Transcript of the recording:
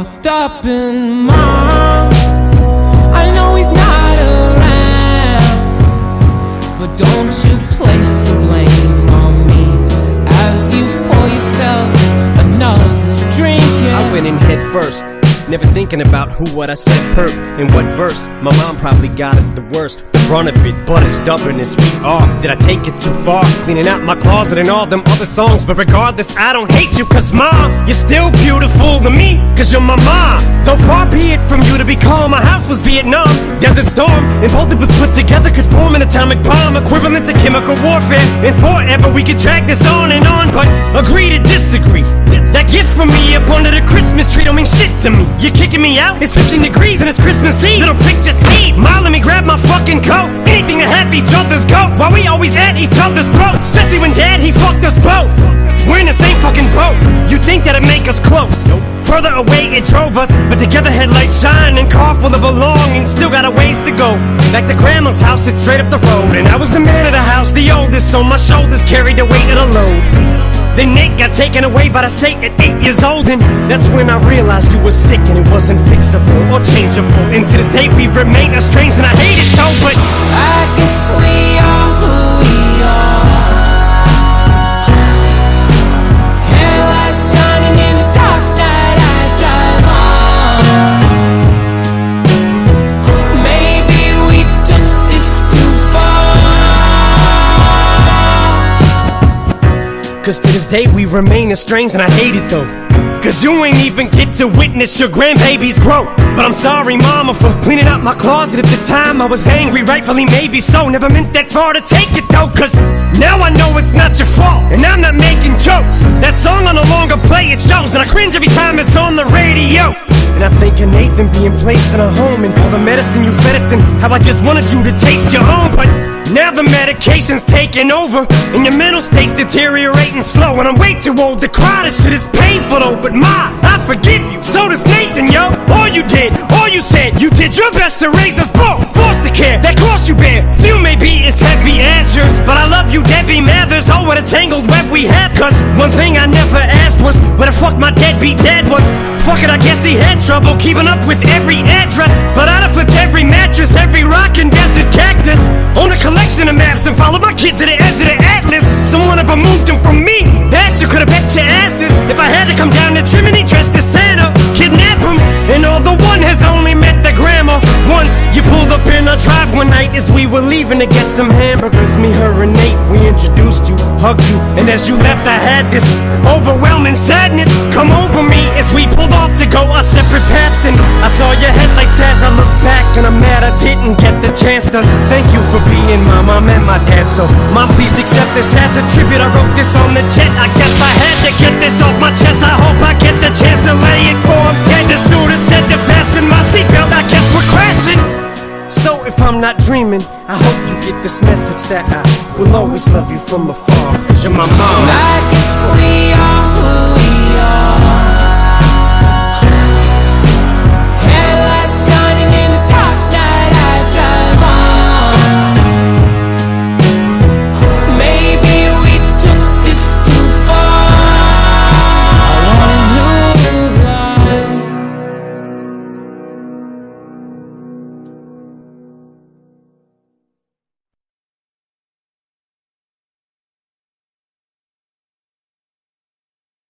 stopping, Mom. I know he's not around, but don't you place the blame on me as you pour yourself another drink. I went in head first. Never thinking about who, what I said hurt, in what verse. My mom probably got it the worst, of it. But as stubborn as we are, did I take it too far? Cleaning out my closet and all them other songs. But regardless, I don't hate you, cause mom, you're still beautiful to me, cause you're my mom. Though far be it from you to be calm, my house was Vietnam, Desert Storm, and both of us put together could form an atomic bomb equivalent to chemical warfare. And forever we could drag this on and on, but agree to disagree. That Tree don't mean shit to me. You're kicking me out? It's 15 degrees and it's Christmas Eve. Little prick, just leave. Ma, let me grab my fucking coat. Anything to have each other's goats. While we always at each other's throats. Especially when dad, he fucked us both. We're in the same fucking boat. You think that'd make us close? Further away it drove us, but together headlights shine and car full of belongings. Still got a ways to go. Back to grandma's house, it's straight up the road. And I was the man of the house, the oldest, so my shoulders carried the weight of the load. Then Nate got taken away by the state at eight years old, and that's when I realized you were sick and it wasn't fixable or changeable. And to this day, we remain estranged, and I hate it though, but I guess we Cause to this day we remain estranged and I hate it though. Cause you ain't even get to witness your grandbaby's growth. But I'm sorry, mama, for cleaning out my closet at the time. I was angry, rightfully, maybe so. Never meant that far to take it though, cause now I know it's not your fault. And I'm not making jokes. That song I no longer play, it shows. And I cringe every time it's on the radio. And I think of Nathan being placed in a home and all the medicine you fed us and how I just wanted you to taste your own. But now the medication's taking over and your mental state's deteriorating slow. And I'm way too old to cry. This shit is painful though. But ma, I forgive you. So does Nathan, yo. All you did, all you said, you did your best to raise Mathers. Oh, what a tangled web we have. Cause one thing I never asked was where the fuck my deadbeat dad was. Fuck it, I guess he had trouble keeping up with every address. But I'd have flipped every mattress, every rock and desert cactus. Own a collection of maps and followed my kid to the edge of the atlas. Someone ever moved them from me. That you could've bet your asses. If I had to come down the chimney dressed our drive one night as we were leaving to get some hamburgers. Me, her, and Nate, we introduced you, hugged you, and as you left, I had this overwhelming sadness come over me as we pulled off to go our separate paths. And I saw your headlights as I looked back, and I'm mad I didn't get the chance to thank you for being my mom and my dad. So, mom, please accept this as a tribute. I wrote this on the jet. I guess if I'm not dreaming, I hope you get this message that I will always love you from afar. You're my mom. I who we